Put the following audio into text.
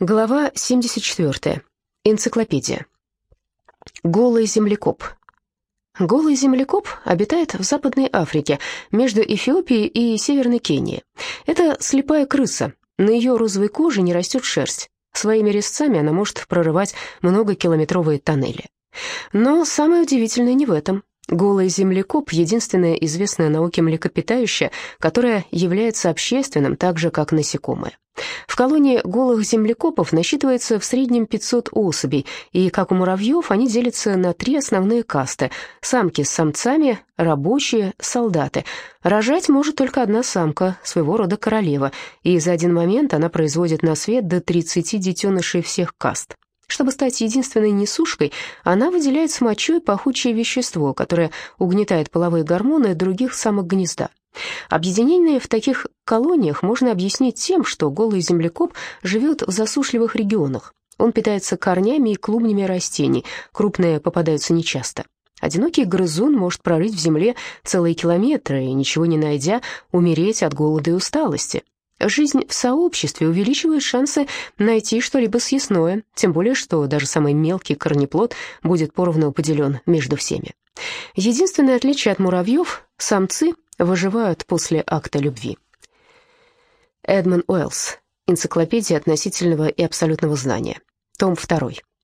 Глава 74. Энциклопедия. Голый землекоп. Голый землекоп обитает в Западной Африке, между Эфиопией и Северной Кенией. Это слепая крыса. На ее розовой коже не растет шерсть. Своими резцами она может прорывать многокилометровые тоннели. Но самое удивительное не в этом. Голый землекоп – единственное известное науке млекопитающее, которое является общественным, так же, как насекомые. В колонии голых землекопов насчитывается в среднем 500 особей, и, как у муравьев, они делятся на три основные касты – самки с самцами, рабочие, солдаты. Рожать может только одна самка, своего рода королева, и за один момент она производит на свет до 30 детенышей всех каст. Чтобы стать единственной несушкой, она выделяет с мочой пахучее вещество, которое угнетает половые гормоны других самок гнезда. Объединение в таких колониях можно объяснить тем, что голый землекоп живет в засушливых регионах. Он питается корнями и клубнями растений, крупные попадаются нечасто. Одинокий грызун может прорыть в земле целые километры и, ничего не найдя, умереть от голода и усталости. Жизнь в сообществе увеличивает шансы найти что-либо съестное, тем более что даже самый мелкий корнеплод будет поровну поделен между всеми. Единственное отличие от муравьев – самцы выживают после акта любви. Эдмон Уэллс. Энциклопедия относительного и абсолютного знания. Том 2.